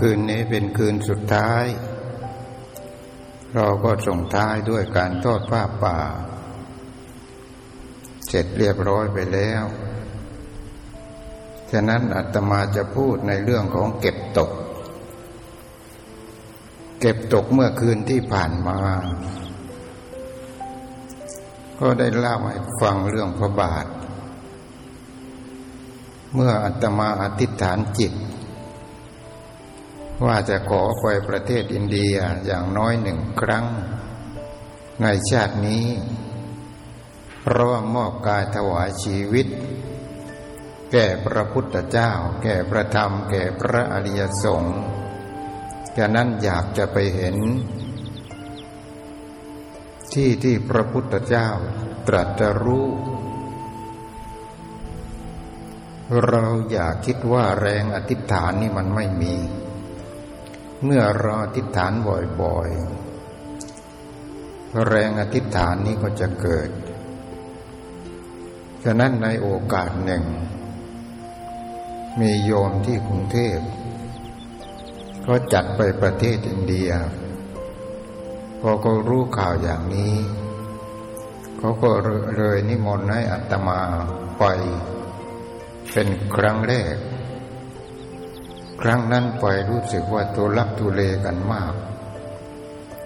คืนนี้เป็นคืนสุดท้าย เราก็ส่งท้ายด้วยการทอดผ้าป่า เสร็จเรียบร้อยไปแล้ว ฉะนั้นอาตมาจะพูดในเรื่องของเก็บตก เก็บตกเมื่อคืนที่ผ่านมา ก็ได้เล่าให้ฟังเรื่องพระบาท เมื่ออาตมาอธิษฐานจิต ว่าจะขอไปประเทศอินเดียอย่างน้อยหนึ่งครั้ง ในชาตินี้ เพราะมอบกายถวายชีวิต แก่พระพุทธเจ้า แก่พระธรรม แก่พระอริยสงฆ์ฉะนั้นอยากจะไปเห็น ที่ที่พระพุทธเจ้าตรัสรู้ เราอยากคิดว่าแรงอธิษฐานนี่มันไม่มี เมื่อเราอธิษฐานบ่อยๆ แรงอธิษฐานนี้ก็จะเกิด ฉะนั้นในโอกาสหนึ่ง มีโยมที่กรุงเทพก็จัดไปประเทศอินเดีย พอก็รู้ข่าวอย่างนี้ เขาก็เลยนิมนต์ให้อัตมาไป เป็นครั้งแรก ครั้งนั้นไปรู้สึกว่าตัวลักทุเลกันมาก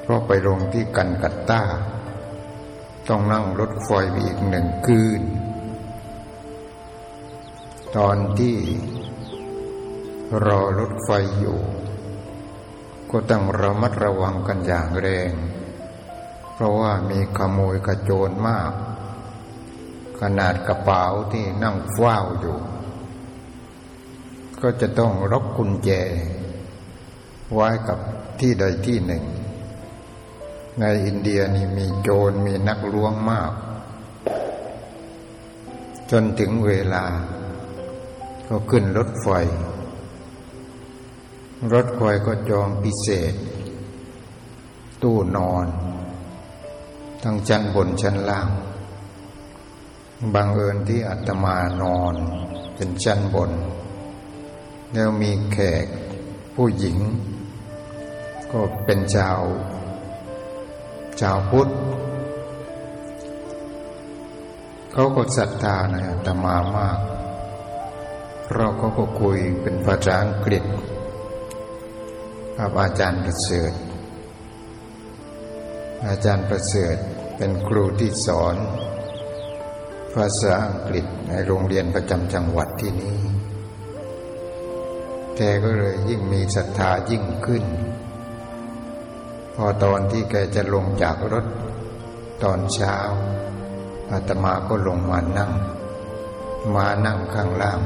เพราะไปลงที่กันกัตตาต้องนั่งรถไฟไปอีกหนึ่งคืน ตอนที่รอรถไฟอยู่ ก็ต้องระมัดระวังกันอย่างแรง เพราะว่ามีขโมยกระโจนมาก ขนาดกระเป๋าที่นั่งเฝ้าอยู่ ก็จะต้องรบกุญแจ ไว้กับที่ใดที่หนึ่ง ในอินเดียนี่มีโจรมีนักล้วงมาก จนถึงเวลา ก็ขึ้นรถไฟ รถไฟก็จองพิเศษ ตู้นอน ทั้งชั้นบนชั้นล่างบังเอิญที่อาตมานอนเป็นชั้นบน แล้วมีแขกผู้หญิง ก็เป็นชาว ชาวพุทธเขาก็ศรัทธาในอาตมามาก เราก็ก็คุยเป็นภาษาอังกฤษ กับอาจารย์ประเสริฐ อาจารย์ประเสริฐเป็นครูที่สอน ภาษาอังกฤษในโรงเรียนประจำจังหวัดที่นี้ แกก็เลยยิ่งมีศรัทธายิ่งขึ้น พอตอนที่แกจะลงจากรถตอนเช้าอาตมาก็ลงมานั่ง มานั่งข้างล่าง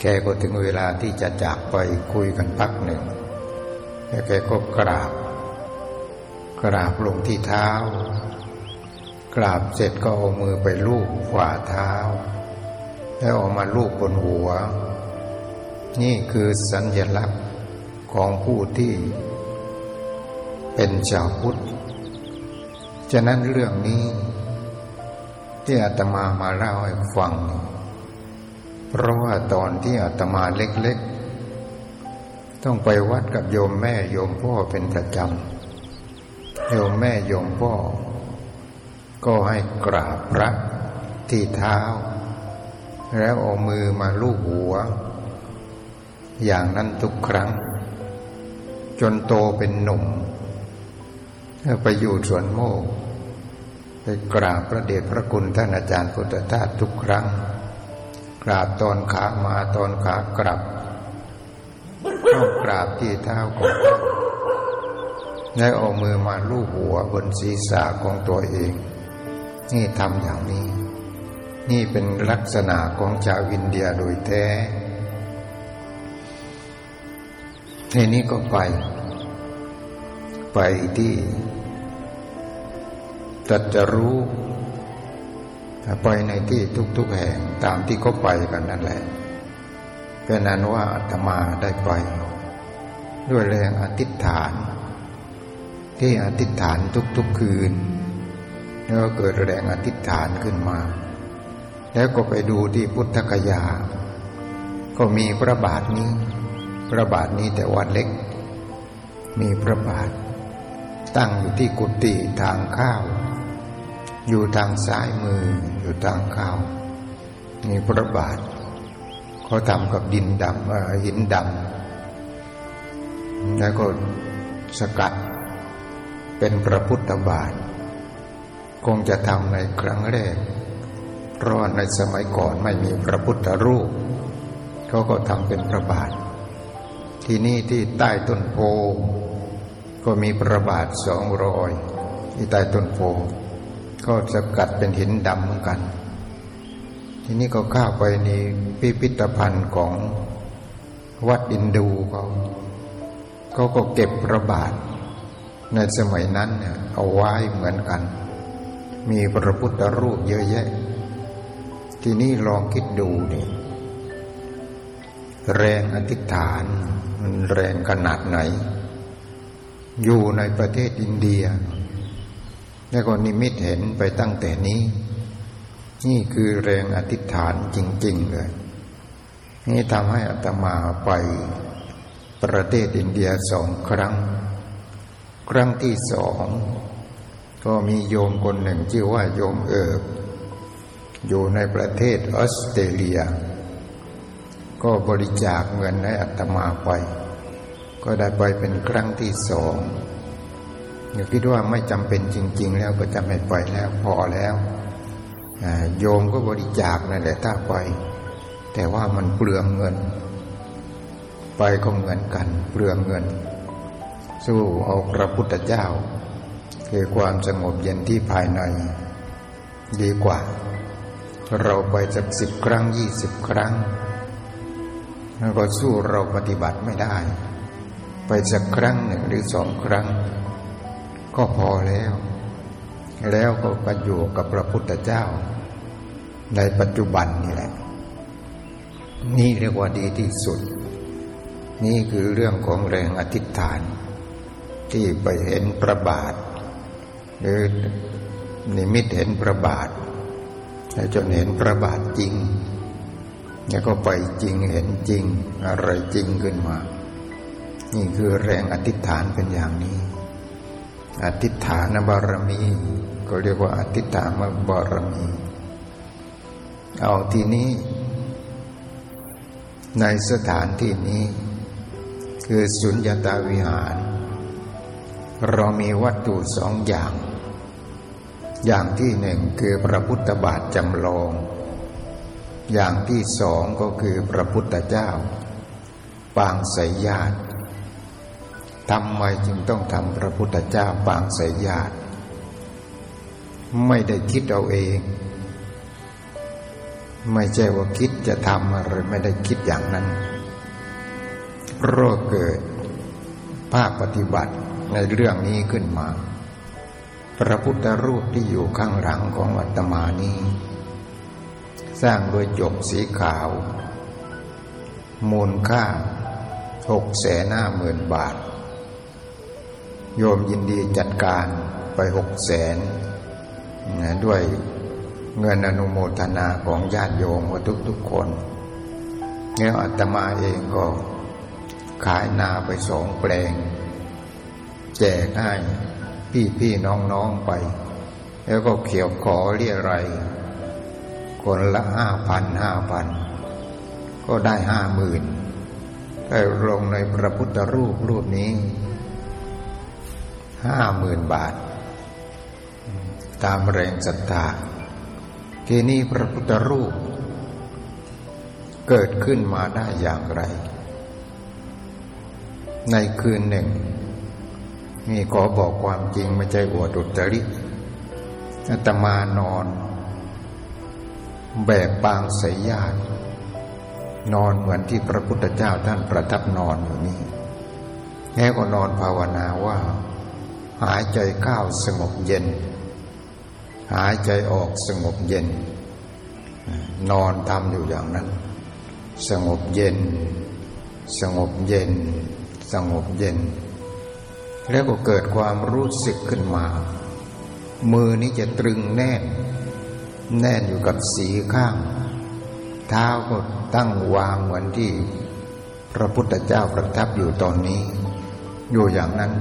แกก็ถึงเวลาที่จะจากไปคุยกันพักหนึ่งแล้วแกก็กราบ กราบลงที่เท้า กราบเสร็จก็เอามือไปลูบฝ่าเท้า แล้วออกมาลูบบนหัว นี่คือสัญลักษณ์ของผู้ที่ เป็นชาวพุทธ ฉะนั้นเรื่องนี้ ที่อาตมามาเล่าให้ฟัง เพราะว่าตอนที่อาตมาเล็กๆ ต้องไปวัดกับโยมแม่โยมพ่อเป็นประจำโยมแม่โยมพ่อ ก็ให้กราบพระที่เท้า แล้วเอามือมาลูบหัว อย่างนั้นทุกครั้ง จนโตเป็นหนุ่มไปอยู่สวนโมกไปกราบพระเดชพระคุณท่านอาจารย์พุทธทาสทุกครั้ง กราบตอนขามาตอนขากลับต้องกราบที่เท้าของท่านแล้วเอามือมาลูบหัวบนศีรษะของตัวเอง นี่ทำอย่างนี้ นี่เป็นลักษณะของชาวอินเดียโดยแท้ทีนี้ก็ไป ไปที่ตัดจะรู้ ไปในที่ทุกๆแห่งตามที่เขาไปกันนั่นแหละเป็นนั้นว่าอาตมาได้ไป ด้วยแรงอธิษฐาน ที่อธิษฐานทุกๆคืน แล้วเกิดแรงอธิษฐานขึ้นมา แล้วก็ไปดูที่พุทธคยา ก็มีพระบาทนี้ พระบาทนี้แต่วัดเล็ก มีพระบาท ตั้งอยู่ที่กุฏิทางข้าว อยู่ทางซ้ายมืออยู่ทางข้าวมีพระบาทเขาทำกับดินดำหินดำแล้วก็สกัดเป็นพระพุทธบาท คงจะทำในครั้งแรก เพราะในสมัยก่อนไม่มีพระพุทธรูปเขาก็ทำเป็นพระบาท ที่นี่ที่ใต้ต้นโพก็มีพระบาทสองรอยที่ใต้ต้นโพ ก็สกัดเป็นหินดำเหมือนกัน ทีนี้ก็เข้าไปในพิพิธภัณฑ์ของวัดอินดูเขาเขาก็เก็บพระบาท ในสมัยนั้นเนี่ยเอาไว้เหมือนกัน มีพระพุทธรูปเยอะแยะ ทีนี้ลองคิดดูนี่แรงอธิษฐาน มันแรงขนาดไหน อยู่ในประเทศอินเดีย แล้วก็นิมิตเห็นไปตั้งแต่นี้ นี่คือแรงอธิษฐานจริง ๆ เลย นี่ทำให้อัตมาไปประเทศอินเดียสองครั้ง ครั้งที่สองก็มีโยมคนหนึ่งชื่อว่าโยมเอิบอยู่ในประเทศออสเตรเลีย ก็บริจาคเงินให้อัตมาไป ก็ได้ไปเป็นครั้งที่สอง อย่าคิดว่าไม่จำเป็นจริง ๆ แล้วก็จะไม่ไปแล้วพอแล้วโยมก็บริจาคนั่นแหละถ้าไปแต่ว่ามันเปลืองเงิน ไปก็เหมือนกัน เปลืองเงิน สู้เอาพระพุทธเจ้า คือความสงบเย็นที่ภายใน ดีกว่า เราไปสักสิบครั้งยี่สิบครั้งแล้วก็สู้เราปฏิบัติไม่ได้ ไปสักครั้งหนึ่งหรือสองครั้ง ก็พอแล้ว แล้วก็ไปอยู่กับพระพุทธเจ้า ในปัจจุบันนี่แหละ นี่เรียกว่าดีที่สุด นี่คือเรื่องของแรงอธิษฐาน ที่ไปเห็นพระบาท หรือนิมิตเห็นพระบาทแล้วจนเห็นพระบาทจริง แล้วก็ไปจริงเห็นจริง อะไรจริงขึ้นมา นี่คือแรงอธิษฐานเป็นอย่างนี้ อธิษฐานบารมี ก็เรียกว่าอธิษฐานบารมี เอาทีนี้ ในสถานที่นี้ คือสุญญตาวิหาร เรามีวัตถุสองอย่าง อย่างที่หนึ่งคือพระพุทธบาทจำลอง อย่างที่สองก็คือพระพุทธเจ้า ปางสยญาติ ทำไมจึงต้องทำพระพุทธเจ้าปางสายญาติ ไม่ได้คิดเอาเอง ไม่ใช่ว่าคิดจะทำอะไรไม่ได้คิดอย่างนั้นเพราะเกิดภาคปฏิบัติในเรื่องนี้ขึ้นมา พระพุทธรูปที่อยู่ข้างหลังของวัตมานี้ สร้างโดยจบสีขาว มูลค่าหกแสนห้าหมื่นบาท โยมยินดีจัดการไปหกแสนด้วยเงินอนุโมทนาของญาติโยมทุกทุกคนแล้วอาตมาเองก็ขายนาไปสองแปลง แจกให้พี่พี่น้องน้องไป แล้วก็เขียวขอเรียไร คนละห้าพันห้าพัน ก็ได้ห้าหมื่นได้ลงในพระพุทธรูปรูปนี้ ห้าหมื่นบาท ตามแรงศรัทธาทีนี้พระพุทธรูป เกิดขึ้นมาได้อย่างไร ในคืนหนึ่งนี่ขอบอกความจริงไม่ใช่อวดอุตริอาตมานอน แบบปางสายญาตินอนเหมือนที่พระพุทธเจ้าท่านประทับนอนอยู่นี่แค่ก็นอนภาวนาว่า หายใจเข้าสงบเย็น หายใจออกสงบเย็น นอนทำอยู่อย่างนั้น สงบเย็น สงบเย็น สงบเย็น แล้วก็เกิดความรู้สึกขึ้นมา มือนี้จะตรึงแน่น แน่นอยู่กับสีข้าง เท้าก็ตั้งวางเหมือนที่ พระพุทธเจ้าประทับอยู่ตอนนี้ อยู่อย่างนั้น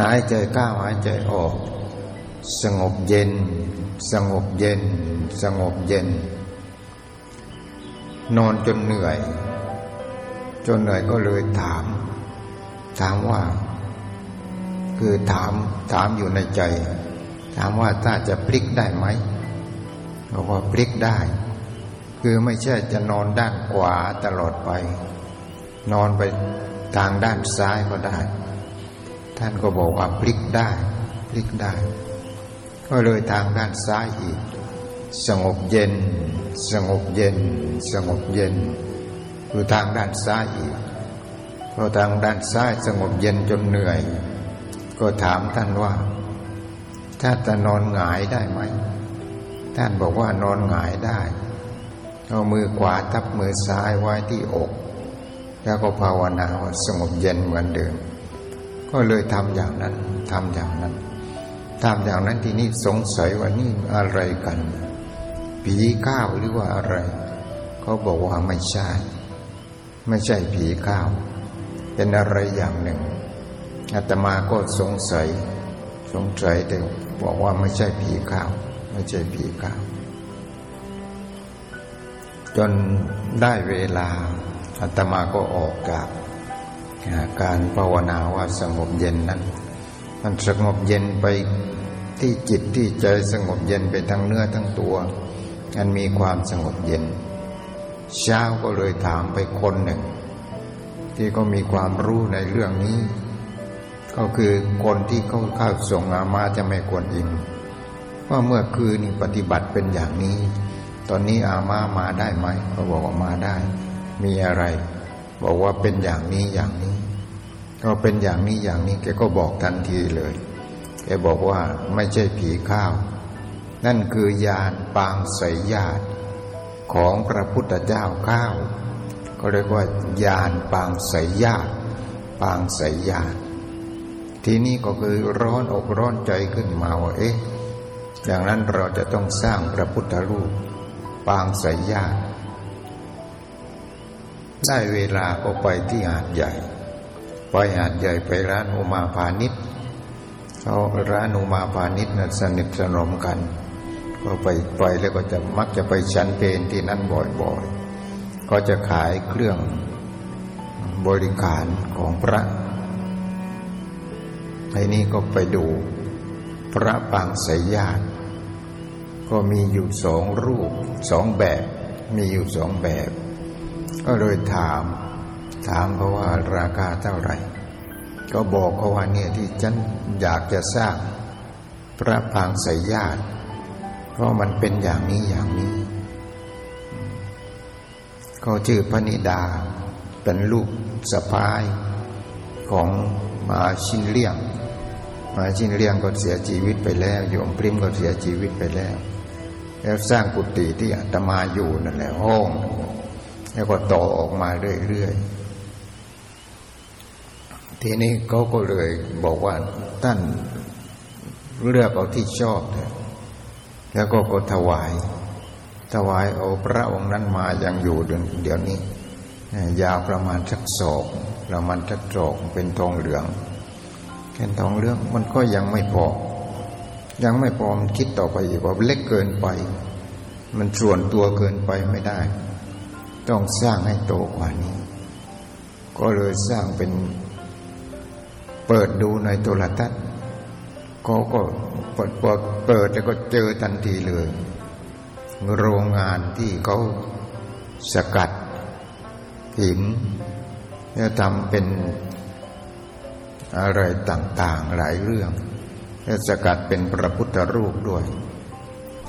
หายใจเข้าหายใจออก สงบเย็น สงบเย็น สงบเย็น นอนจนเหนื่อย จนเหนื่อยก็เลยถาม ถามว่า คือถามถามอยู่ในใจ ถามว่าถ้าจะพลิกได้ไหมบอกว่าพลิกได้ คือไม่ใช่จะนอนด้านขวาตลอดไป นอนไปทางด้านซ้ายก็ได้ ท่านก็บอกว่าพลิกได้ พลิกได้ ก็เลยทางด้านซ้ายอีก สงบเย็น สงบเย็น สงบเย็นคือทางด้านซ้ายอีกพอทางด้านซ้ายสงบเย็นจนเหนื่อย ก็ถามท่านว่า ถ้าจะนอนหงายได้ไหม ท่านบอกว่านอนหงายได้ เอามือขวาทับมือซ้ายไว้ที่อก แล้วก็ภาวนาว่าสงบเย็นเหมือนเดิม ก็เลยทำอย่างนั้นทำอย่างนั้นทำอย่างนั้นทีนี้สงสัยว่านี่อะไรกัน ผีข้าวหรือว่าอะไร เขาบอกว่าไม่ใช่ ไม่ใช่ผีข้าว เป็นอะไรอย่างหนึ่งอาตมาก็สงสัย สงสัยแต่บอกว่าไม่ใช่ผีข้าว ไม่ใช่ผีข้าว จนได้เวลาอาตมาก็ออกจาก การภาวนาว่าสงบเย็นนั้น มันสงบเย็นไปที่จิตที่ใจสงบเย็นไปทั้งเนื้อทั้งตัวอันมีความสงบเย็น เช้าก็เลยถามไปคนหนึ่ง ที่ก็มีความรู้ในเรื่องนี้ ก็คือคนที่เขาเข้าส่งอามาจะไม่ควรอิ่มว่าเมื่อคืนปฏิบัติเป็นอย่างนี้ ตอนนี้อามามาได้ไหมเขาบอกว่ามาได้ มีอะไร บอกว่าเป็นอย่างนี้อย่างนี้ ก็เป็นอย่างนี้อย่างนี้ แกก็บอกทันทีเลย แกบอกว่าไม่ใช่ผีข้าว นั่นคือยานปางสยญาติของพระพุทธเจ้าข้าว ก็เรียกว่ายานปางสยญาติปางสยญาติทีนี้ก็คือร้อนอกร้อนใจขึ้นมาว่าเอ๊ะอย่างนั้นเราจะต้องสร้างพระพุทธรูป ปางสยญาติ ได้เวลาก็ไปที่หาดใหญ่ ไปหาดใหญ่ไปร้านอุมาพาณิชย์เขาร้านอุมาพาณิชย์นะสนิทสนมกัน ก็ไปไปแล้วก็จะมักจะไปฉันเพนที่นั่นบ่อยๆ ก็จะขายเครื่องบริการของพระไอ้นี่ก็ไปดูพระปางสยญาติก็มีอยู่สองรูปสองแบบ มีอยู่สองแบบ ก็เลยถาม ถามเพราะว่าราคาเท่าไหร่ ก็บอกเขาว่าเนี่ยที่ฉันอยากจะสร้างพระปางสายญาติ เพราะมันเป็นอย่างนี้อย่างนี้เขาชื่อพระนิดา เป็นลูกสะพ้ายของมาชินเลี่ยง มาชินเลี่ยงก็เสียชีวิตไปแล้วโยมพริมก็เสียชีวิตไปแล้วแล้วสร้างกุฏิที่อาตมาอยู่นั่นแหละห้อง แล้วก็ต่อออกมาเรื่อยๆ ทีนี้เขาก็เลยบอกว่าท่านเลือกเอาที่ชอบ แล้วก็ก็ถวาย ถวายเอาพระองค์นั้นมายังอยู่เดี๋ยวนี้ ยาวประมาณสักศอกประมาณสักศอกเป็นทองเหลืองแค่ทองเหลืองมันก็ยังไม่พอ ยังไม่พอมันคิดต่อไปอีกว่าเล็กเกินไป มันส่วนตัวเกินไปไม่ได้ ต้องสร้างให้โตกว่านี้ ก็เลยสร้างเป็นเปิดดูในโทรทัศน์เขาก็เปิดเปิดเปิดแล้วก็เจอทันทีเลย โรงงานที่เขาสกัดหินแล้วทำเป็นอะไรต่างๆหลายเรื่องแล้วสกัดเป็นพระพุทธรูปด้วย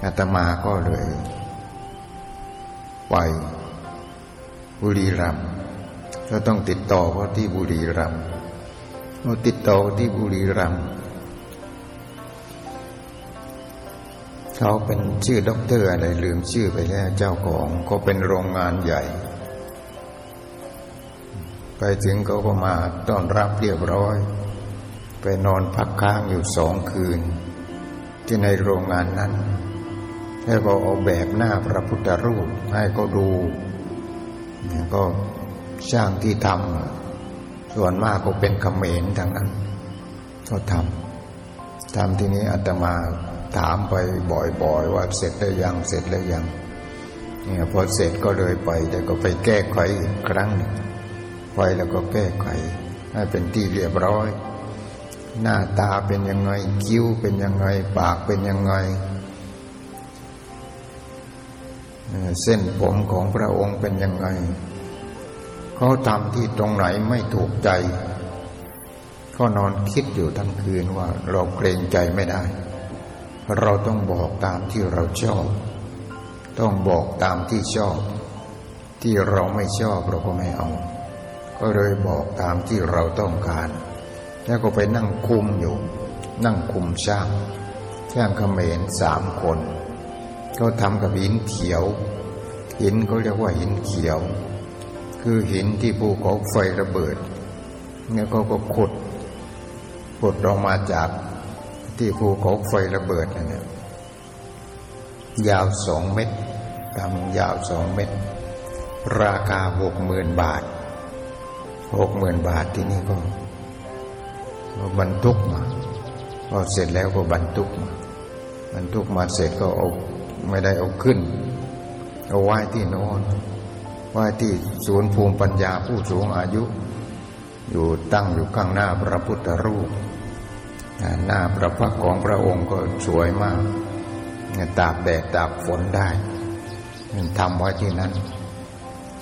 อาตมาก็เลยไป บุรีรัมย์ก็ต้องติดต่อเขาที่บุรีรัมย์เมื่อติดต่อที่บุรีรัมย์เขาเป็นชื่อด็อกเตอร์อะไรลืมชื่อไปแล้วเจ้าของก็เป็นโรงงานใหญ่ ไปถึงเขาก็มาต้อนรับเรียบร้อย ไปนอนพักค้างอยู่สองคืน ที่ในโรงงานนั้น แล้วก็เอาแบบหน้าพระพุทธรูปให้เขาดู ก็ช่างที่ทำส่วนมากก็เป็นเขมรทั้งนั้น ก็ทำทำทีนี้อาตมาถามไปบ่อยๆ ว่าเสร็จแล้วยังเสร็จแล้วยังเนี่ยพอเสร็จก็เลยไป แต่ก็ไปแก้ไขอีกครั้งไปแล้วก็แก้ไข ให้เป็นที่เรียบร้อย หน้าตาเป็นยังไงคิ้วเป็นยังไง ปากเป็นยังไง เส้นผมของพระองค์เป็นยังไง เขาทำที่ตรงไหนไม่ถูกใจ ก็นอนคิดอยู่ทั้งคืนว่าเราเกรงใจไม่ได้ เราต้องบอกตามที่เราชอบ ต้องบอกตามที่ชอบ ที่เราไม่ชอบเราก็ไม่เอา ก็เลยบอกตามที่เราต้องการ แล้วก็ไปนั่งคุมอยู่ นั่งคุมช่างช่างเขมรสามคน เขาทำกับหินเขียว หินเขาเรียกว่าหินเขียว คือหินที่ภูเขาไฟระเบิดเนี่ยเขาก็ขุดขุดออกมาจากที่ภูเขาไฟระเบิดนั่นเนี่ยยาวสองเมตรทำยาวสองเมตร ราคาหกหมื่นบาทหกหมื่นบาทที่นี่ก็บรรทุกมาพอเสร็จแล้วก็บรรทุกมาบรรทุกมาเสร็จก็เอา ไม่ได้เอาขึ้น เอาไว้ที่น้นไว้ที่ศูนย์ภูมิปัญญาผู้สูงอายุ อยู่ตั้งอยู่ข้างหน้าพระพุทธรูป หน้าพระพักของพระองค์ก็สวยมากตากแดดตากฝนได้ทำไว้ที่นั้น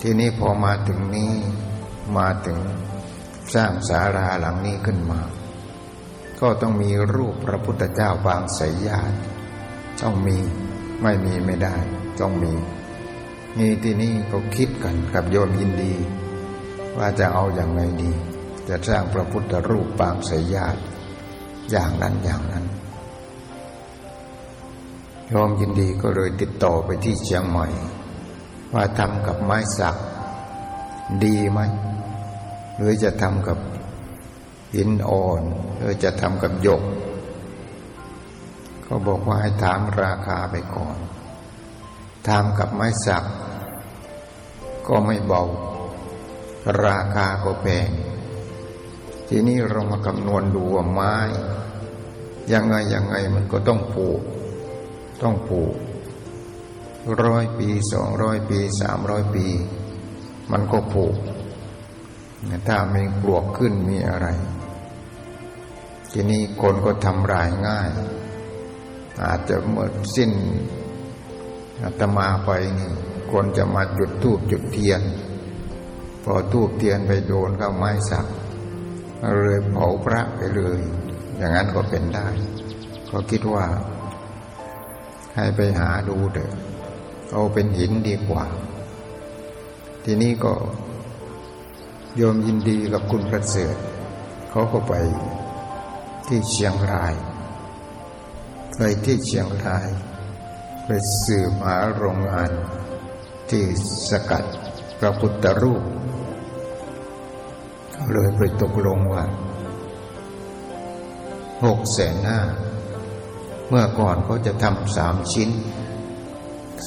ที่นี้พอมาถึงนี้มาถึงสร้างศาลาหลังนี้ขึ้นมา ก็ต้องมีรูปพระพุทธเจ้าบางสายญาติต้องมี ไม่มีไม่ได้ต้องมีนี่ที่นี่ก็คิดกันกับโยมยินดี ว่าจะเอาอย่างไรดี จะสร้างพระพุทธรูปปางสยญาติอย่างนั้นอย่างนั้นโยมยินดีก็เลยติดต่อไปที่เชียงใหม่ ว่าทำกับไม้สัก ดีไหมหรือจะทำกับหินอ่อนหรือจะทำกับหยก ก็บอกว่าให้ถามราคาไปก่อนทำกับไม้สัก ก็ไม่เบา ราคาก็แพงทีนี้เรามาคำนวณดูว่าไม้ ยังไงยังไงมันก็ต้องปลูก ต้องปลูกร้อยปีสองร้อยปีสามร้อยปี มันก็ปลูกถ้ามีปลวกขึ้นมีอะไร ทีนี้คนก็ทำรายง่าย อาจจะเมื่อสิ้นอาตมาไปนี่คนจะมาจุดทูบจุดเทียน พอทูบเทียนไปโดนเข้าไม้สักเลยเผาพระไปเลย อย่างนั้นก็เป็นได้ก็คิดว่า ให้ไปหาดูเถอะเอาเป็นหินดีกว่า ทีนี้ก็โยมยินดีกับคุณประเสริฐเขาก็ไปที่เชียงราย ไปที่เชียงราย ไปสืบหาโรงงานที่สกัดพระพุทธรูป เลยไปตกลงว่าหกแสนห้าเมื่อก่อนเขาจะทำสามชิ้น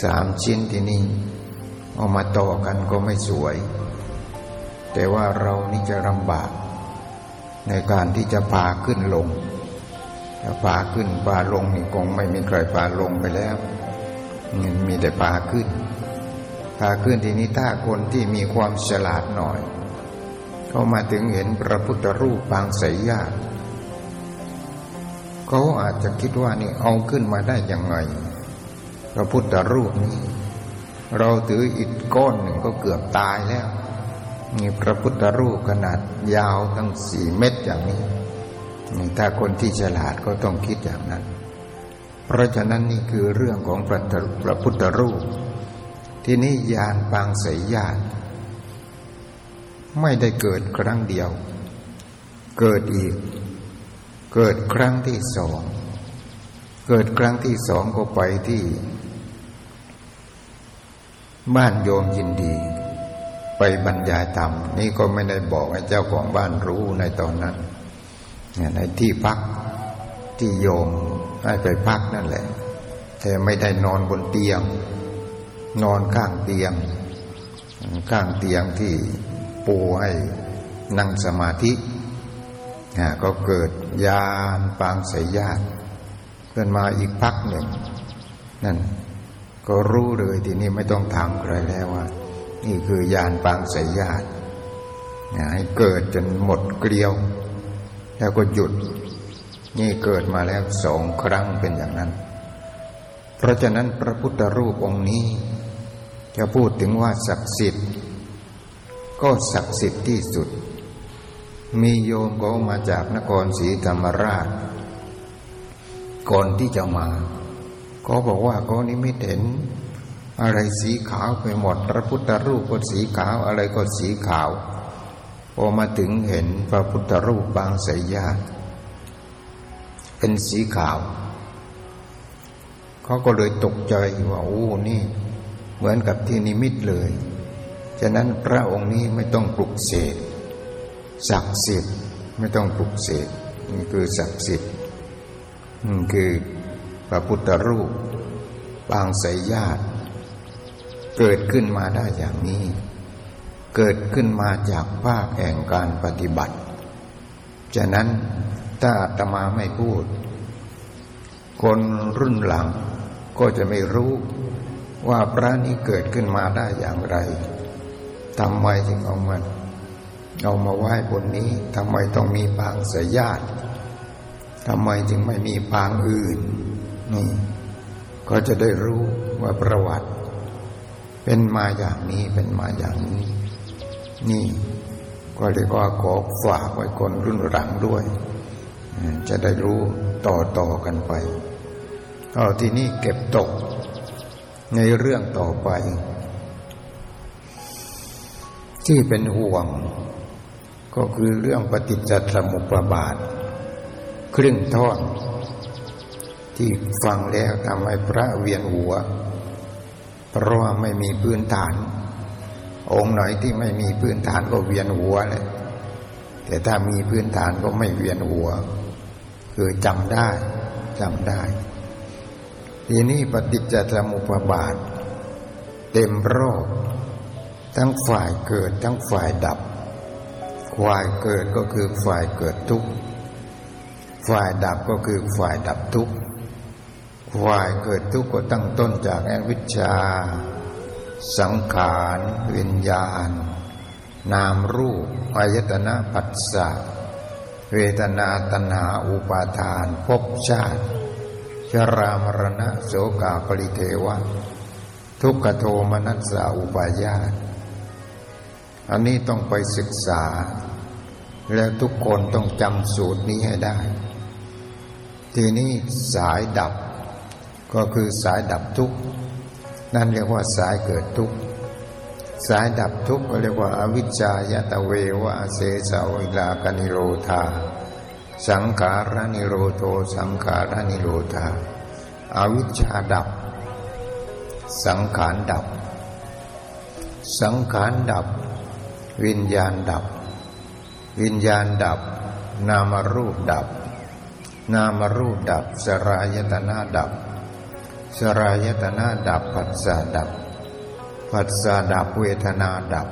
สามชิ้นที่นี่เอามาต่อกันก็ไม่สวย แต่ว่าเรานี่จะลำบาก ในการที่จะพาขึ้นลง ถ้าพาขึ้นพาลงนี่คงไม่มีใครพาลงไปแล้วมีแต่พาขึ้นพาขึ้นทีนี้ถ้าคนที่มีความฉลาดหน่อย เขามาถึงเห็นพระพุทธรูปปางสายญาติเขาอาจจะคิดว่านี่เอาขึ้นมาได้ยังไง พระพุทธรูปนี้ เราถืออิฐก้อนหนึ่งก็เกือบตายแล้วนี่พระพุทธรูปขนาดยาวตั้งสี่เมตรอย่างนี้ ถ้าคนที่ฉลาดก็ต้องคิดอย่างนั้น เพราะฉะนั้นนี่คือเรื่องของพระพุทธรูป ที่นี่ยานปางสยญาติ ไม่ได้เกิดครั้งเดียว เกิดอีก เกิดครั้งที่สอง เกิดครั้งที่สองก็ไปที่ บ้านโยมยินดี ไปบรรยายธรรม นี่ก็ไม่ได้บอกให้เจ้าของบ้านรู้ในตอนนั้น ในที่พักที่โยมให้ไปพักนั่นแหละ แต่ไม่ได้นอนบนเตียง นอนข้างเตียง ข้างเตียงที่ปูให้นั่งสมาธิก็เกิดยานปางสายญาติขึ้นมาอีกพักหนึ่ง นั่นก็รู้เลยทีนี้ไม่ต้องถามใครแล้วว่า นี่คือยานปางสายญาติให้เกิดจนหมดเกลียว แล้วก็หยุด นี่เกิดมาแล้วสองครั้งเป็นอย่างนั้น เพราะฉะนั้นพระพุทธรูปองค์นี้ จะพูดถึงว่าศักดิ์สิทธิ์ ก็ศักดิ์สิทธิ์ที่สุด มีโยมก็มาจากนครศรีธรรมราช ก่อนที่จะมาก็บอกว่าก็นิมิตเห็นอะไรสีขาวไปหมด พระพุทธรูปก็สีขาวอะไรก็สีขาว พอมาถึงเห็นพระพุทธรูปบางสายญาติเป็นสีขาว เขาก็เลยตกใจว่าโอ้นี่ เหมือนกับที่นิมิตเลย ฉะนั้นพระองค์นี้ไม่ต้องปลุกเสกศักดิ์สิทธิ์ไม่ต้องปลุกเสกนี่คือศักดิ์สิทธิ์นี่คือพระพุทธรูปบางสายญาติ เกิดขึ้นมาได้อย่างนี้ เกิดขึ้นมาจากภาคแห่งการปฏิบัติ ฉะนั้นถ้าอาตมาไม่พูด คนรุ่นหลังก็จะไม่รู้ว่าพระนี้เกิดขึ้นมาได้อย่างไรทำไมจึงเอามาเอามาไหว้บนนี้ทำไมต้องมีปางสายาติทำไมจึงไม่มีปางอื่น นี่ ก็จะได้รู้ว่าประวัติ เป็นมาอย่างนี้เป็นมาอย่างนี้ นี่ก็เรียกว่าขอฝากไว้คนรุ่นหลังด้วย จะได้รู้ต่อต่อกันไปเอาที่นี่เก็บตกในเรื่องต่อไป ที่เป็นห่วง ก็คือเรื่องปฏิจจสมุปบาท ครึ่งท่อนที่ฟังแล้วทำให้พระเวียนหัว เพราะว่าไม่มีพื้นฐาน องค์ไหนที่ไม่มีพื้นฐานก็เวียนหัวเลยแต่ถ้ามีพื้นฐานก็ไม่เวียนหัว คือจำได้จำได้ ทีนี้ปฏิจจสมุปบาท เต็มรอบทั้งฝ่ายเกิดทั้งฝ่ายดับ ฝ่ายเกิดก็คือฝ่ายเกิดทุกข์ ฝ่ายดับก็คือฝ่ายดับทุกข์ ฝ่ายเกิดทุกข์ก็ตั้งต้นจากอวิชชา สังขารวิญญาณ นามรูปอายตนะปัสสะเวทนาตัณหาอุปาทานภพชาติ ชรามรณะโสกาปริเทวะ ทุกขโทมนัสสาอุปายาตอันนี้ต้องไปศึกษา แล้วทุกคนต้องจำสูตรนี้ให้ได้ ทีนี้สายดับก็คือสายดับทุกข์ นั่นเรียกว่าสายเกิดทุกข์สายดับทุกข์ก็เรียกว่าอวิชชายตะเววะเสสาวิลากนิโรธา สังขารานิโรโทสังขารานิโรธาอาวิชชาดับ สังขารดับ สังขารดับ วิญญาณดับ วิญญาณดับ นามรูปดับ นามรูปดับ สรายตนาดับ สรายตนาดับปัสสะดับปัสสะดับเวทนาดับ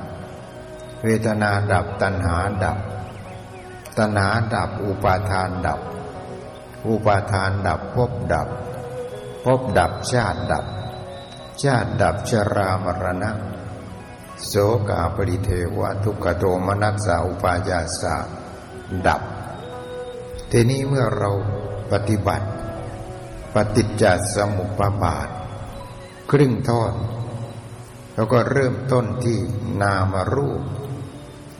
เวทนาดับตัณหาดับ ตัณหาดับอุปาทานดับ อุปาทานดับภพดับภพดับชาติดับ ชาติดับชรามรณะ โสกาปริเทวทุกขโทมนัสสาอุปายาสาดับ ทีนี้เมื่อเราปฏิบัติ ปฏิจจสมุปบาท ครึ่งทอนแล้วก็เริ่มต้นที่นามารูป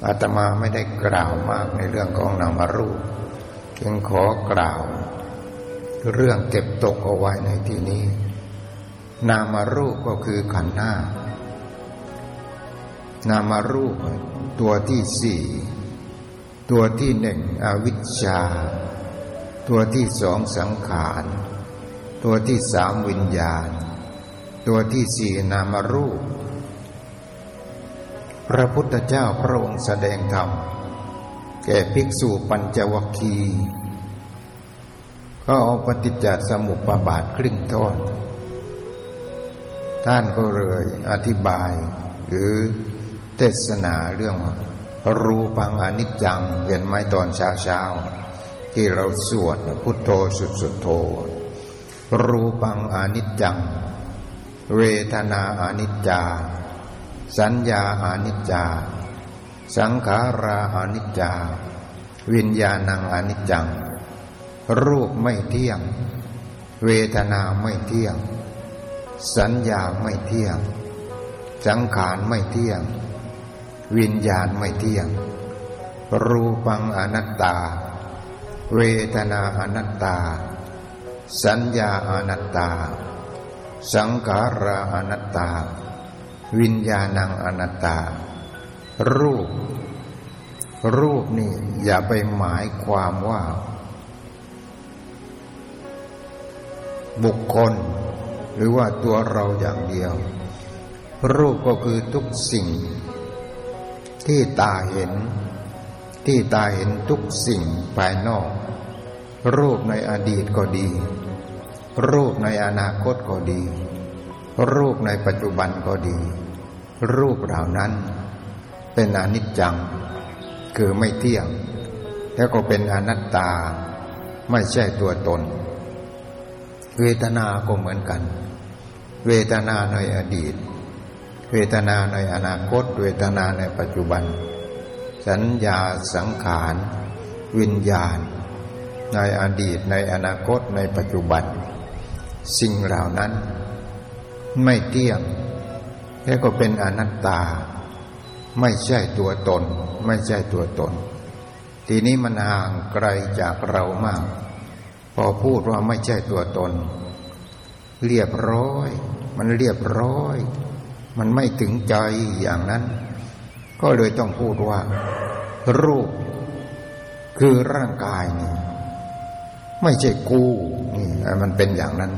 อาตมาไม่ได้กล่าวมากในเรื่องของนามารูปจึงขอกล่าว เรื่องเก็บตกเอาไว้ในที่นี้ นามารูปก็คือขันธ์หน้า นามารูปตัวที่สี่ตัวที่หนึ่งอวิชชา ตัวที่สองสังขาร ตัวที่สามวิญญาณ ตัวที่สี่นามรูป พระพุทธเจ้าพระองค์แสดงธรรม แก่ภิกษุปัญจวัคคีย์ก็เอาปฏิจจสมุปบาทครึ่งท่อนท่านก็เลยอธิบาย หรือเทศนาเรื่องรูปังอนิจจังเห็นไหมตอนเช้าเช้าที่เราสวดพุทโธสุดสุดโธ รูปังอนิจจัง เวทนาอนิจจา สัญญาอนิจจา สังขาราอนิจจา วิญญาณังอนิจจัง รูปไม่เที่ยง เวทนาไม่เที่ยง สัญญาไม่เที่ยง สังขารไม่เที่ยง วิญญาณไม่เที่ยง รูปังอนัตตา เวทนาอนัตตา สัญญาอนัตตา สังขาราอนัตตา วิญญาณังอนัตตา รูป รูปนี่อย่าไปหมายความว่า บุคคล หรือว่าตัวเราอย่างเดียว รูปก็คือทุกสิ่ง ที่ตาเห็น ที่ตาเห็นทุกสิ่งภายนอก รูปในอดีตก็ดี รูปในอนาคตก็ดี รูปในปัจจุบันก็ดี รูปเหล่านั้น เป็นอนิจจัง คือไม่เที่ยง แล้วก็เป็นอนัตตา ไม่ใช่ตัวตน เวทนาก็เหมือนกัน เวทนาในอดีต เวทนาในอนาคต เวทนาในปัจจุบัน สัญญาสังขาร วิญญาณ ในอดีตในอนาคตในปัจจุบัน สิ่งเหล่านั้นไม่เที่ยงแล้วก็เป็นอนัตตา ไม่ใช่ตัวตน ไม่ใช่ตัวตน ทีนี้มันห่างไกลจากเรามาก พอพูดว่าไม่ใช่ตัวตน เรียบร้อย มันเรียบร้อย มันไม่ถึงใจอย่างนั้น ก็เลยต้องพูดว่า รูป คือร่างกายนี่ ไม่ใช่กูนี่มันเป็นอย่างนั้น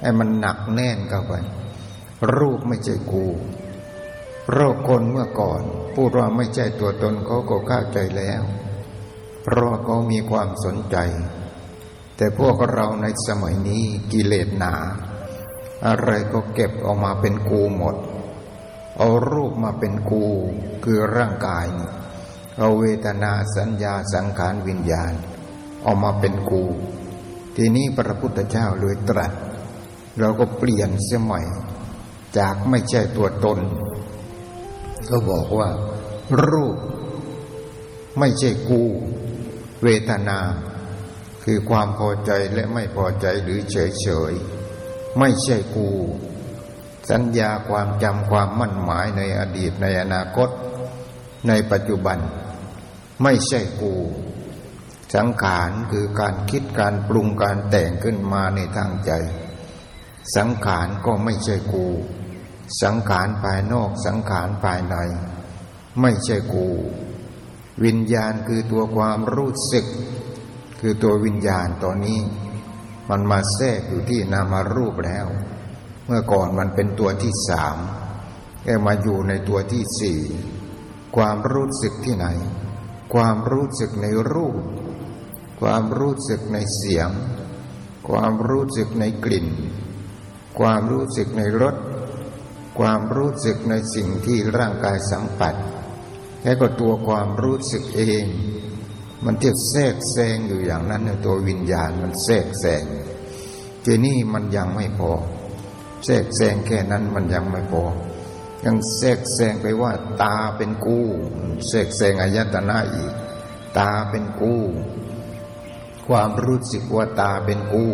ไอ้มันหนักแน่นเข้าไปรูปไม่ใช่กูเพราะคนเมื่อก่อน พูดว่าไม่ใช่ตัวตนเขาก็เข้าใจแล้ว เพราะเขามีความสนใจ แต่พวกเราในสมัยนี้กิเลสหนา อะไรก็เก็บออกมาเป็นกูหมด เอารูปมาเป็นกู คือร่างกายเอาเวทนาสัญญาสังขารวิญญาณ ออกมาเป็นกู ทีนี้พระพุทธเจ้าเลยตรัส เราก็เปลี่ยนเสียใหม่จากไม่ใช่ตัวตน ก็บอกว่า รูป ไม่ใช่กู เวทนา คือความพอใจและไม่พอใจหรือเฉยเฉยไม่ใช่กู สัญญาความจำความมั่นหมายในอดีตในอนาคต ในปัจจุบัน ไม่ใช่กู สังขารคือการคิดการปรุงการแต่งขึ้นมาในทางใจ สังขารก็ไม่ใช่กู สังขารภายนอกสังขารภายใน ไม่ใช่กู วิญญาณคือตัวความรู้สึก คือตัววิญญาณตอนนี้ มันมาแทรกอยู่ที่นามารูปแล้ว เมื่อก่อนมันเป็นตัวที่สามแกมาอยู่ในตัวที่สี่ความรู้สึกที่ไหน ความรู้สึกในรูป ความรู้สึกในเสียง ความรู้สึกในกลิ่น ความรู้สึกในรสความรู้สึกในสิ่งที่ร่างกายสัมผัสแค่ก็ตัวความรู้สึกเอง มันเที่ยวแทรกแซงอยู่อย่างนั้นในตัววิญญาณมันแทรกแซงทีนี้มันยังไม่พอ แทรกแซงแค่นั้นมันยังไม่พอ ยังแทรกแซงไปว่า ตาเป็นกูแทรกแซงอายตนะอีก ตาเป็นกู ความรู้สึกว่าตาเป็นกู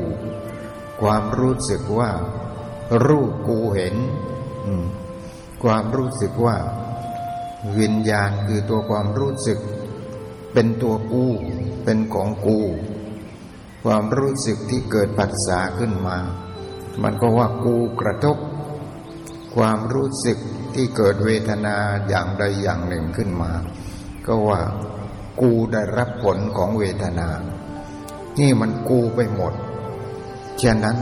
ความรู้สึกว่า รูปกูเห็น ความรู้สึกว่า วิญญาณคือตัวความรู้สึก เป็นตัวกู เป็นของกู ความรู้สึกที่เกิดปัสสาขึ้นมา มันก็ว่ากูกระทบ ความรู้สึกที่เกิดเวทนาอย่างใดอย่างหนึ่งขึ้นมา ก็ว่ากูได้รับผลของเวทนา นี่มันกูไปหมด ฉะนั้น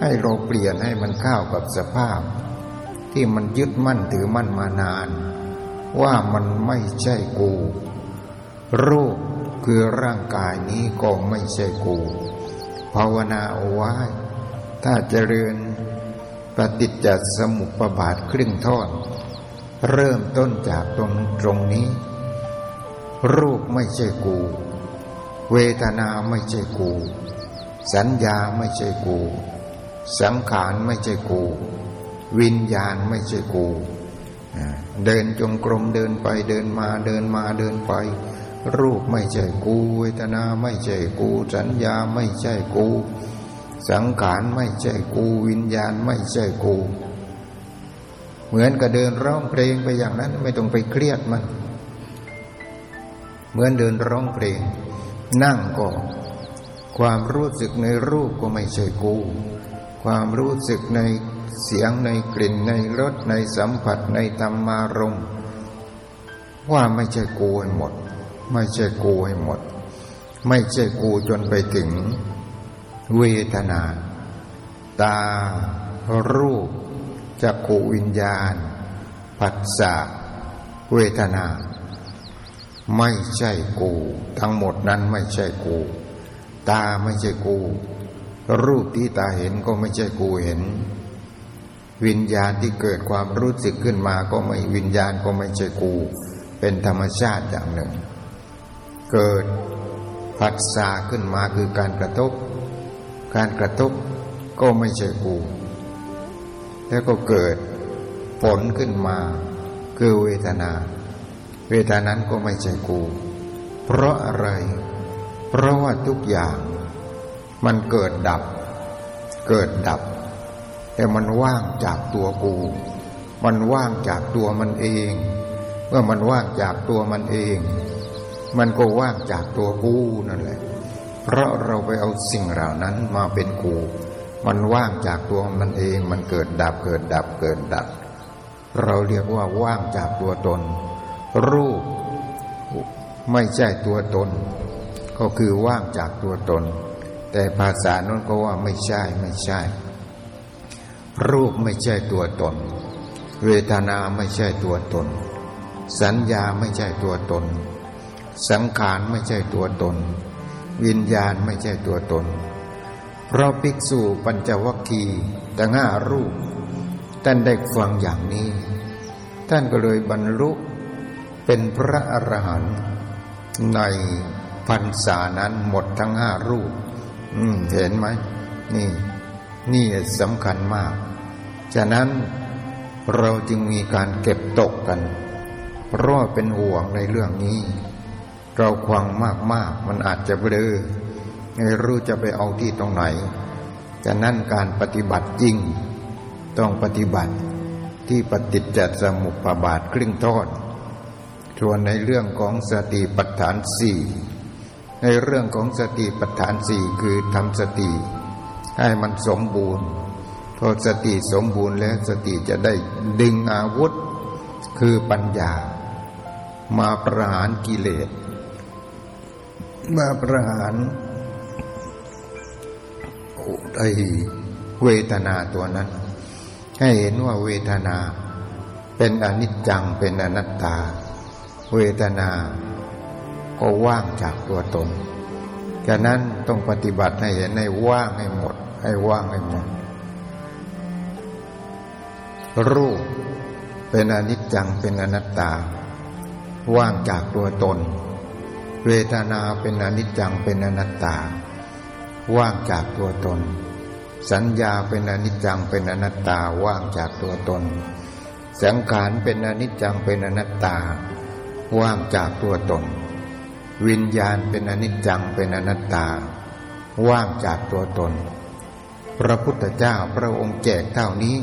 ให้เราเปลี่ยนให้มันเข้ากับสภาพ ที่มันยึดมั่นถือมั่นมานาน ว่ามันไม่ใช่กู รูปคือร่างกายนี้ก็ไม่ใช่กู ภาวนาเอาไว้ ถ้าเจริญปฏิจจสมุปบาทครึ่งท่อน เริ่มต้นจากตรงตรงนี้ รูปไม่ใช่กู เวทนาไม่ใช่กู สัญญาไม่ใช่กู สังขารไม่ใช่กู วิญญาณไม่ใช่กู เดินจงกรมเดินไปเดินมาเดินมาเดินไป รูปไม่ใช่กู เวทนาไม่ใช่กู สัญญาไม่ใช่กู สังขารไม่ใช่กู วิญญาณไม่ใช่กู เหมือนกับเดินร้องเพลงไปอย่างนั้นไม่ต้องไปเครียดมัน เหมือนเดินร้องเพลง นั่งก็ความรู้สึกในรูปก็ไม่ใช่กู ความรู้สึกในเสียงในกลิ่นในรสในสัมผัสในธรรมารมว่าไม่ใช่กูให้หมด ไม่ใช่กูให้หมด ไม่ใช่กูจนไปถึง เวทนา ตา รูปจักขูวิญญาณ ปัสสะเวทนา ไม่ใช่กู ทั้งหมดนั้นไม่ใช่กู ตาไม่ใช่กู รูปที่ตาเห็นก็ไม่ใช่กูเห็น วิญญาณที่เกิดความรู้สึกขึ้นมาก็ไม่วิญญาณก็ไม่ใช่กู เป็นธรรมชาติอย่างหนึ่ง เกิดผัสสะขึ้นมาคือการกระทบ การกระทบก็ไม่ใช่กู แล้วก็เกิดผลขึ้นมาคือเวทนา เวทานั้นก็ไม่ใช่กู เพราะอะไร เพราะว่าทุกอย่างมันเกิดดับ เกิดดับ แต่มันว่างจากตัวกู มันว่างจากตัวมันเอง เมื่อมันว่างจากตัวมันเอง มันก็ว่างจากตัวกูนั่นแหละ เพราะเราไปเอาสิ่งเหล่านั้นมาเป็นกู มันว่างจากตัวมันเอง มันเกิดดับ เกิดดับ เกิดดับ เราเรียกว่าว่างจากตัวตน รูปไม่ใช่ตัวตน ก็คือว่างจากตัวตน แต่ภาษานั้นก็ว่าไม่ใช่ไม่ใช่ รูปไม่ใช่ตัวตน เวทนาไม่ใช่ตัวตน สัญญาไม่ใช่ตัวตน สังขารไม่ใช่ตัวตน วิญญาณไม่ใช่ตัวตน เพราะภิกษุปัญจวัคคีย์ทั้งห้ารูปท่านได้ฟังอย่างนี้ ท่านก็เลยบรรลุ เป็นพระอรหันต์ในพรรษานั้นหมดทั้งห้ารูป อืม เห็นไหม นี่ นี่สำคัญมาก ฉะนั้นเราจึงมีการเก็บตกกัน เพราะเป็นห่วงในเรื่องนี้ เราควังมากๆ มันอาจจะเบลอไม่รู้จะไปเอาที่ตรงไหน ฉะนั้นการปฏิบัติจริง ต้องปฏิบัติที่ปฏิจจสมุปบาทครึ่งทอด ส่วนในเรื่องของสติปัฏฐานสี่ในเรื่องของสติปัฏฐานสี่คือทำสติ ให้มันสมบูรณ์ พอสติสมบูรณ์แล้วสติจะได้ดึงอาวุธคือปัญญา มาประหารกิเลส มาประหารไอเวทนาตัวนั้น ให้เห็นว่าเวทนาเป็นอนิจจังเป็นอนัตตา เวทนา ก็ว่างจากตัวตนฉะนั้นต้องปฏิบัติให้เห็นให้ว่างให้หมด ให้ว่างให้หมด รูปเป็นอนิจจังเป็นอนัตตา ว่างจากตัวตน เวทนาเป็นอนิจจังเป็นอนัตตา ว่างจากตัวตน สัญญาเป็นอนิจจังเป็นอนัตตาว่างจากตัวตน สังขารเป็นอนิจจังเป็นอนัตตา ว่างจากตัวตน วิญญาณเป็นอนิจจังเป็นอนัตตา ว่างจากตัวตน พระพุทธเจ้าพระองค์แจกเท่านี้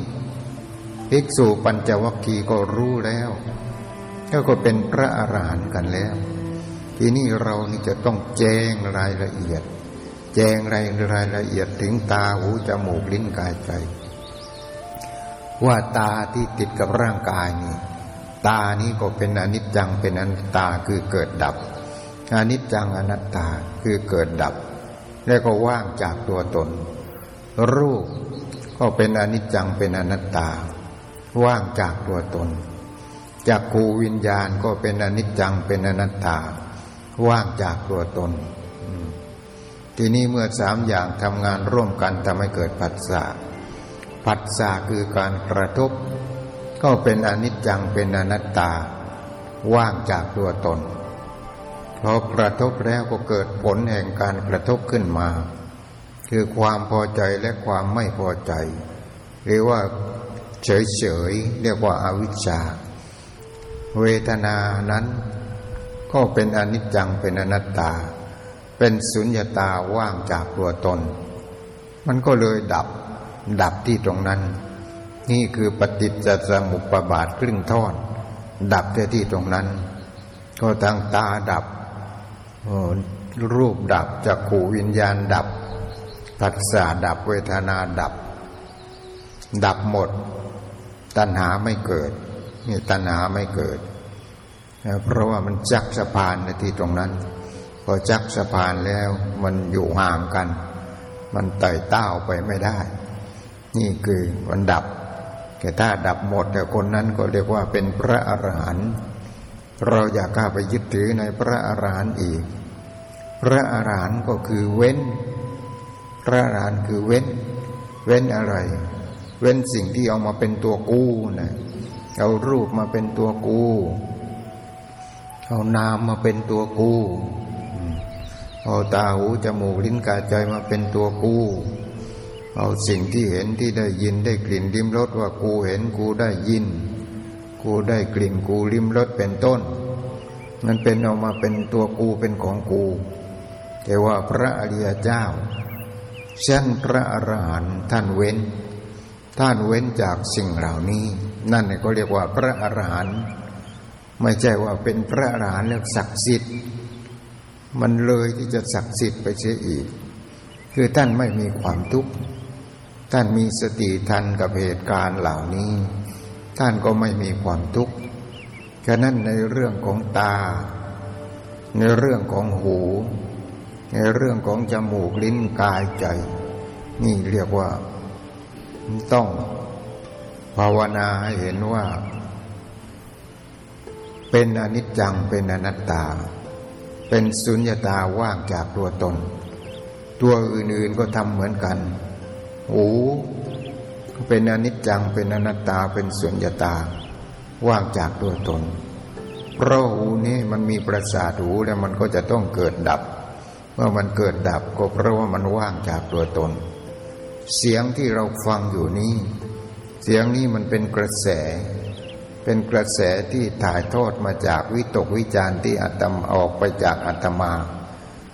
ภิกษุปัญจวัคคีย์ก็รู้แล้วก็เป็นพระอรหันต์กันแล้ว ทีนี้เรานี่จะต้องแจ้งรายละเอียด แจ้งรายรายละเอียดถึงตาหูจมูกลิ้นกายใจ ว่าตาที่ติดกับร่างกายนี่ ตานี้ก็เป็นอนิจจังเป็นอนัตตาคือเกิดดับอนิจจังอนัตตาคือเกิดดับ แล้วก็ว่างจากตัวตน รูปก็เป็นอนิจจังเป็นอนัตตา ว่างจากตัวตนจากขูวิญญาณก็เป็นอนิจจังเป็นอนัตตา ว่างจากตัวตน ทีนี้เมื่อสามอย่างทำงานร่วมกันทำให้เกิดผัสสะผัสสะคือการกระทบ ก็เป็นอนิจจังเป็นอนัตตา ว่างจากตัวตนพอกระทบแล้วก็เกิดผลแห่งการกระทบขึ้นมา คือความพอใจและความไม่พอใจ หรือว่าเฉยๆเรียกว่าอาวิชชา เวทนานั้น ก็เป็นอนิจจังเป็นอนัตตา เป็นสุญญตาว่างจากตัวตน มันก็เลยดับดับที่ตรงนั้น นี่คือปฏิจจสมุปบาทครึ่งท่อน ดับที่ตรงนั้น ก็ทางตาดับรูปดับจักขูวิญญาณดับผัสสะดับเวทนาดับ ดับหมด ตัณหาไม่เกิดนี่ตัณหาไม่เกิด เพราะว่ามันจักสะพานในที่ตรงนั้น พอจักสะพานแล้วมันอยู่ห่างกัน มันไต่เต้าไปไม่ได้ นี่คือมันดับ แต่ถ้าดับหมดแต่คนนั้นก็เรียกว่าเป็นพระอรหันต์เราอย่ากกล้าไปยึดถือในพระอรหันต์อีก พระอรหันต์ก็คือเว้น พระอรหันต์คือเว้น เว้นอะไร เว้นสิ่งที่เอามาเป็นตัวกู้นะเอารูปมาเป็นตัวกู้เอานามมาเป็นตัวกู้เอาตาหูจมูกลิ้นกายใจมาเป็นตัวกู้ เอาสิ่งที่เห็นที่ได้ยินได้กลิ่นลิ้มรสว่ากูเห็นกูได้ยิน กูได้กลิ่นกูริมรสเป็นต้น มันเป็นออกมาเป็นตัวกูเป็นของกู แต่ว่าพระอริยเจ้าเช่นพระอรหันต์ท่านเว้น ท่านเว้นจากสิ่งเหล่านี้ นั่นก็เรียกว่าพระอรหันต์ไม่ใช่ว่าเป็นพระอรหันต์แล้วศักดิ์สิทธิ์ มันเลยที่จะศักดิ์สิทธิ์ไปเสียอีก คือท่านไม่มีความทุกข์ ท่านมีสติทันกับเหตุการณ์เหล่านี้ ท่านก็ไม่มีความทุกข์ฉะนั้นในเรื่องของตา ในเรื่องของหู ในเรื่องของจมูกลิ้นกายใจ นี่เรียกว่า ต้องภาวนาให้เห็นว่า เป็นอนิจจังเป็นอนัตตา เป็นสุญญตาว่างจากตัวตน ตัวอื่นๆก็ทำเหมือนกัน หูเป็นอนิจจังเป็นอนัตตาเป็นสุญญตา ว่างจากตัวตน เพราะหูนี้มันมีประสาทหูแล้วมันก็จะต้องเกิดดับ เมื่อมันเกิดดับก็เพราะว่ามันว่างจากตัวตน เสียงที่เราฟังอยู่นี้ เสียงนี้มันเป็นกระแส เป็นกระแสที่ถ่ายทอดมาจากวิตกวิจารณ์ที่อัตมออกไปจากอัตมา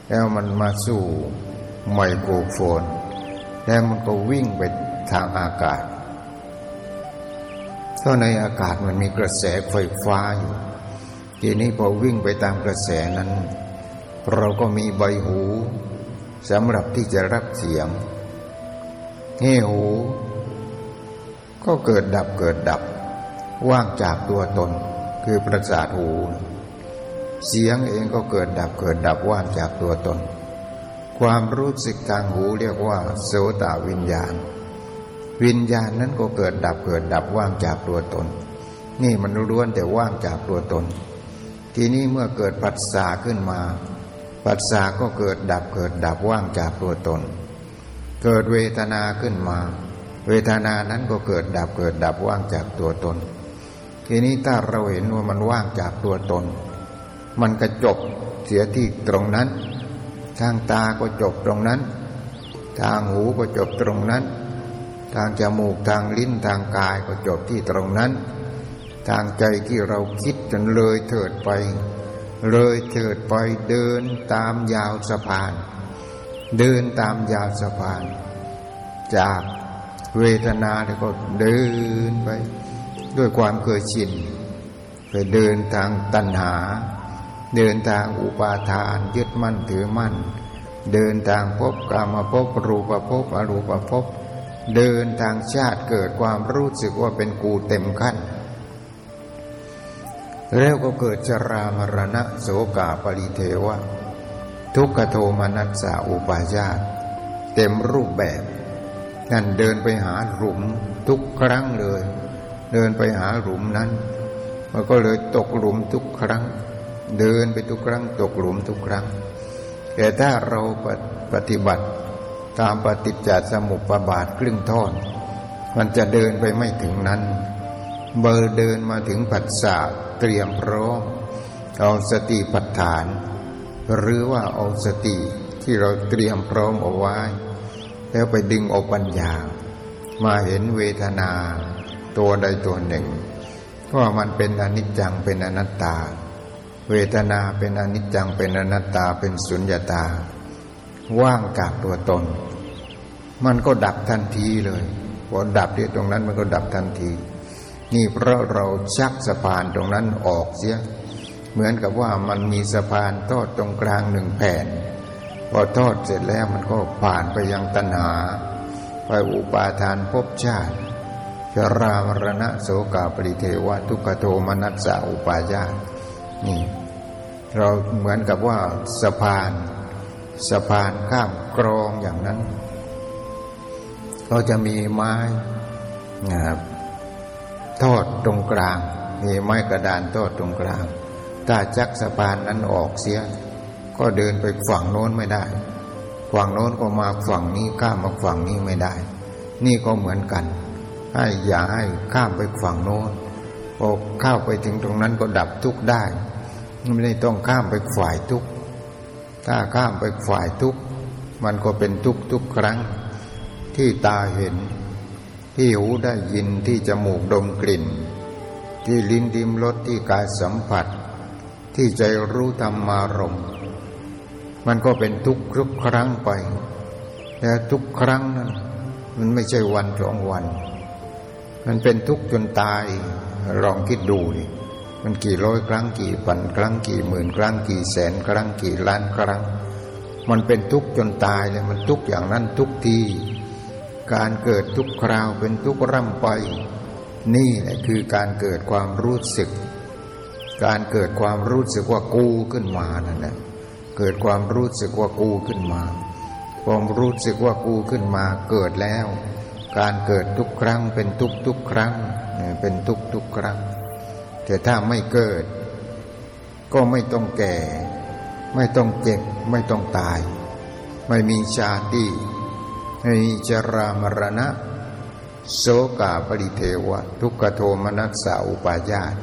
แล้วมันมาสู่ไมโครโฟน แล้วมันก็วิ่งไปทางอากาศเพราะในอากาศมันมีกระแสไฟฟ้าอยู่ ทีนี้พอวิ่งไปตามกระแสนั้น เราก็มีใบหูสำหรับที่จะรับเสียงเห้หู ก็เกิดดับเกิดดับ ว่างจากตัวตน คือประสาทหู เสียงเองก็เกิดดับเกิดดับว่างจากตัวตน ความรู้สึกทางหูเรียกว่า โสตวิญญาณ วิญญาณนั้นก็เกิดดับเกิดดับว่างจากตัวตน นี่มันล้วนแต่ว่างจากตัวตน ทีนี้เมื่อเกิดปัสสาขึ้นมา ปัสสาก็เกิดดับเกิดดับว่างจากตัวตน เกิดเวทนาขึ้นมา เวทนานั้นก็เกิดดับเกิดดับว่างจากตัวตน ทีนี้ถ้าเราเห็นว่ามันว่างจากตัวตน มันก็จบเสียที่ตรงนั้น ทางตาก็จบตรงนั้น ทางหูก็จบตรงนั้น ทางจมูกทางลิ้นทางกายก็จบที่ตรงนั้น ทางใจที่เราคิดจนเลยเถิดไป เลยเถิดไปเดินตามยาวสะพาน เดินตามยาวสะพาน จากเวทนาแล้วก็เดินไป ด้วยความเคยชินไปเดินทางตัณหา เดินทางอุปาทานยึดมั่นถือมั่น เดินทางพบกามาพบรูปภพอรูปภพเดินทางชาติเกิดความรู้สึกว่าเป็นกูเต็มขั้น แล้วก็เกิดชรามรณะโสกาปริเทวะ ทุกขโทมานัสสาอุปาญาตเต็มรูปแบบ นั่นเดินไปหาหลุมทุกครั้งเลย เดินไปหาหลุมนั้น มันก็เลยตกหลุมทุกครั้ง เดินไปทุกครั้งตกหลุมทุกครั้ง แต่ถ้าเราปฏิบัติตามปฏิจจสมุปบาทครึ่งท่อน มันจะเดินไปไม่ถึงนั้น เบอร์เดินมาถึงปัสสะเตรียมพร้อมเอาสติปัฏฐาน หรือว่าเอาสติที่เราเตรียมพร้อมเอาไว้ แล้วไปดึงเอาปัญญา มาเห็นเวทนา ตัวใดตัวหนึ่งว่ามันเป็นอนิจจังเป็นอนัตตา เวทนาเป็นอนิจจังเป็นอนัตตาเป็นสุญญาตา ว่างจากตัวตน มันก็ดับทันทีเลยพอดับที่ตรงนั้นมันก็ดับทันที นี่เพราะเราชักสะพานตรงนั้นออกเสีย เหมือนกับว่ามันมีสะพานทอดตรงกลางหนึ่งแผ่น พอทอดเสร็จแล้วมันก็ผ่านไปยังตัณหา ไปอุปาทานภพชาติชรามรณะโสกาปริเทวะทุกขโทมนัสสาอุปาญาตนี่ เราเหมือนกับว่าสะพานสะพานข้ามกรองอย่างนั้น ก็จะมีไม้นะครับทอดตรงกลาง มีไม้กระดานทอดตรงกลาง ถ้าจักสะพานนั้นออกเสีย ก็เดินไปฝั่งโน้นไม่ได้ ฝั่งโน้นก็มาฝั่งนี้ข้ามมาฝั่งนี้ไม่ได้ นี่ก็เหมือนกัน ให้อย่าให้ข้ามไปฝั่งโน้นพอเข้าไปถึงตรงนั้นก็ดับทุกข์ได้ ไม่ได้ต้องข้ามไปฝ่ายทุกข์ถ้าข้ามไปฝ่ายทุกข์มันก็เป็นทุกข์ทุกครั้ง ที่ตาเห็น ที่หูได้ยินที่จมูกดมกลิ่น ที่ลิ้นดิมรสที่กายสัมผัส ที่ใจรู้ธรรมารมณ์มันก็เป็นทุกข์ทุกครั้งไปแต่ทุกครั้งนั้นมันไม่ใช่วันสองวัน มันเป็นทุกข์จนตายลองคิดดูดิ มันกี่ร้อยครั้งกี่พันครั้งกี่หมื่นครั้งกี่แสนครั้งกี่ล้านครั้ง มันเป็นทุกข์จนตายเลยมันทุกข์อย่างนั้นทุกทีการเกิดทุกคราวเป็นทุกร่ำไป นี่แหละคือการเกิดความรู้สึก การเกิดความรู้สึกว่ากูขึ้นมานั่นแหละเกิดความรู้สึกว่ากูขึ้นมา ความรู้สึกว่ากูขึ้นมาเกิดแล้ว การเกิดทุกครั้งเป็นทุกทุกครั้งเป็นทุกทุกครั้ง แต่ถ้าไม่เกิด ก็ไม่ต้องแก่ ไม่ต้องเจ็บ ไม่ต้องตาย ไม่มีชาติไม่มีจรามรณะ โสกาปริเทวะ ทุกขโทมนัสสาอุปาญาต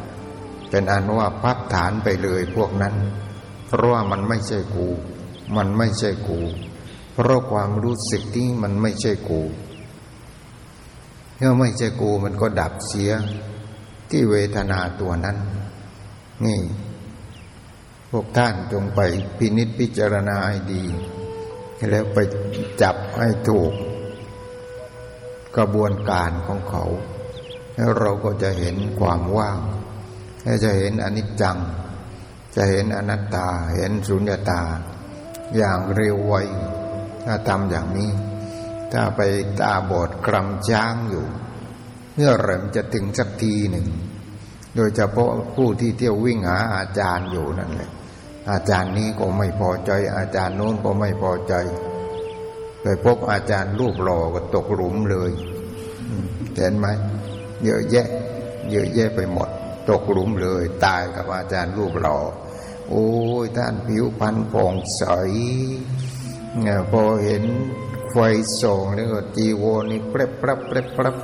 เป็นอันว่าพับฐานไปเลยพวกนั้น เพราะว่ามันไม่ใช่กู มันไม่ใช่กู เพราะความรู้สึกที่มันไม่ใช่กูเมื่อไม่ใช่กูมันก็ดับเสีย ที่เวทนาตัวนั้น นี่ พวกท่านจงไปพินิจพิจารณาให้ดี แล้วไปจับให้ถูก กระบวนการของเขา แล้วเราก็จะเห็นความว่างและจะเห็นอนิจจัง จะเห็นอนัตตา เห็นสุญญตา อย่างเร็วไวถ้าทำอย่างนี้ ถ้าไปตาบอดกรำจ้างอยู่ เมื่อไหร่มันจะถึงสักทีหนึ่ง โดยเฉพาะผู้ที่เที่ยววิ่งหาอาจารย์อยู่นั่นแหละ อาจารย์นี้ก็ไม่พอใจ อาจารย์โน้นก็ไม่พอใจไปพบอาจารย์รูปหล่อก็ตกหลุมเลยเห็นไหมเยอะแยะ เยอะแยะไปหมด ตกหลุมเลย ตายกับอาจารย์รูปหล่อโอ้ยท่านผิวพรรณผ่องใสพอเห็นไฟส่องแล้วก็จีวรนี่เปรบปรับเปรบปรับ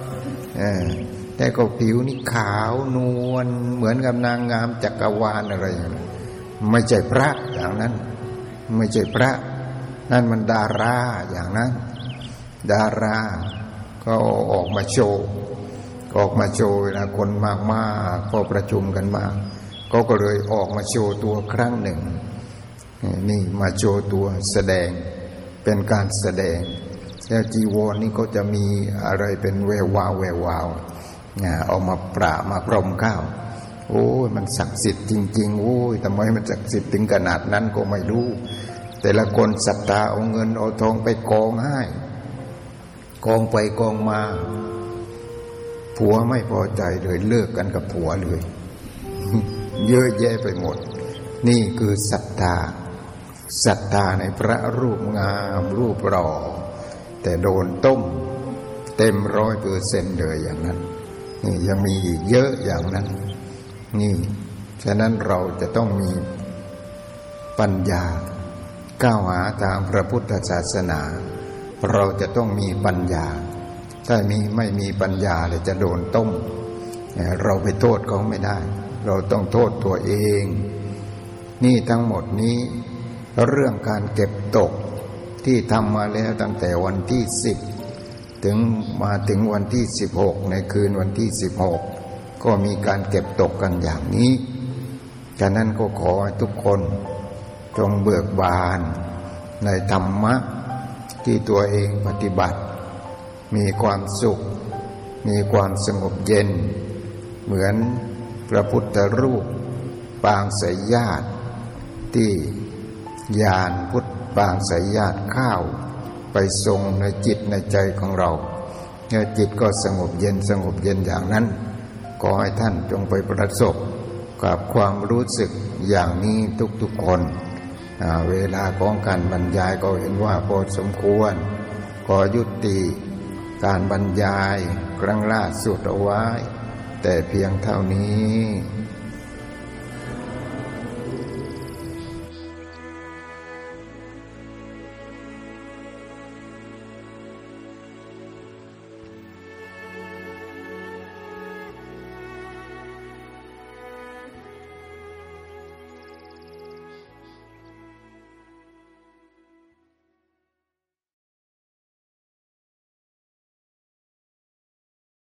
แต่ก็ผิวนี่ขาวนวลเหมือนกับนางงามจักรวาลอะไรอย่างนั้นไม่ใช่พระอย่างนั้น ไม่ใช่พระ นั่นมันดาราอย่างนั้น ดารา ก็ออกมาโชว์ออกมาโชว์นะคนมากมากพอประชุมกันมาก็ก็เลยออกมาโชว์ตัวครั้งหนึ่ง นี่มาโชว์ตัวแสดงเป็นการแสดง แล้วจีวรนี่ก็จะมีอะไรเป็นแวววาวแวววาวเอามาประมาพรมข้าวโอ้ยมันศักดิ์สิทธิ์จริง ๆ โอ้ยทำไมมันศักดิ์สิทธิ์ถึงขนาดนั้นก็ไม่รู้ แต่ละคนศรัทธาเอาเงินเอาทองไปกองให้กองไปกองมา ผัวไม่พอใจเลยเลิกกันกับผัวเลย เยอะแยะไปหมด นี่คือศรัทธาศรัทธาในพระรูปงามรูปหล่อ แต่โดนต้ม เต็มร้อยเปอร์เซ็นต์เลยอย่างนั้น นี่ยังมีอีกเยอะอย่างนั้น นี่ ฉะนั้นเราจะต้องมีปัญญา ก้าวหาทางพระพุทธศาสนา เราจะต้องมีปัญญา ถ้ามีไม่มีปัญญาเลยจะโดนต้ม เราไปโทษเขาไม่ได้ เราต้องโทษตัวเอง นี่ทั้งหมดนี้ เรื่องการเก็บตก ที่ทำมาแล้วตั้งแต่วันที่สิบถึงมาถึงวันที่สิบหกในคืนวันที่สิบหกก็มีการเก็บตกกันอย่างนี้ฉะนั้นก็ขอให้ทุกคนจงเบิกบานในธรรมะที่ตัวเองปฏิบัติ มีความสุข มีความสงบเย็น เหมือนพระพุทธรูป ปางสายญาติที่ยานพุทธ ปางสายญาติข้าว ไปทรงในจิตในใจของเราเมื่อจิตก็สงบเย็นสงบเย็นอย่างนั้นขอให้ท่านจงไปประสบกับความรู้สึกอย่างนี้ทุกๆคนเวลาของการบรรยายก็เห็นว่าพอสมควรขอยุติการบรรยายครั้งล่าสุดเอาไว้ แต่เพียงเท่านี้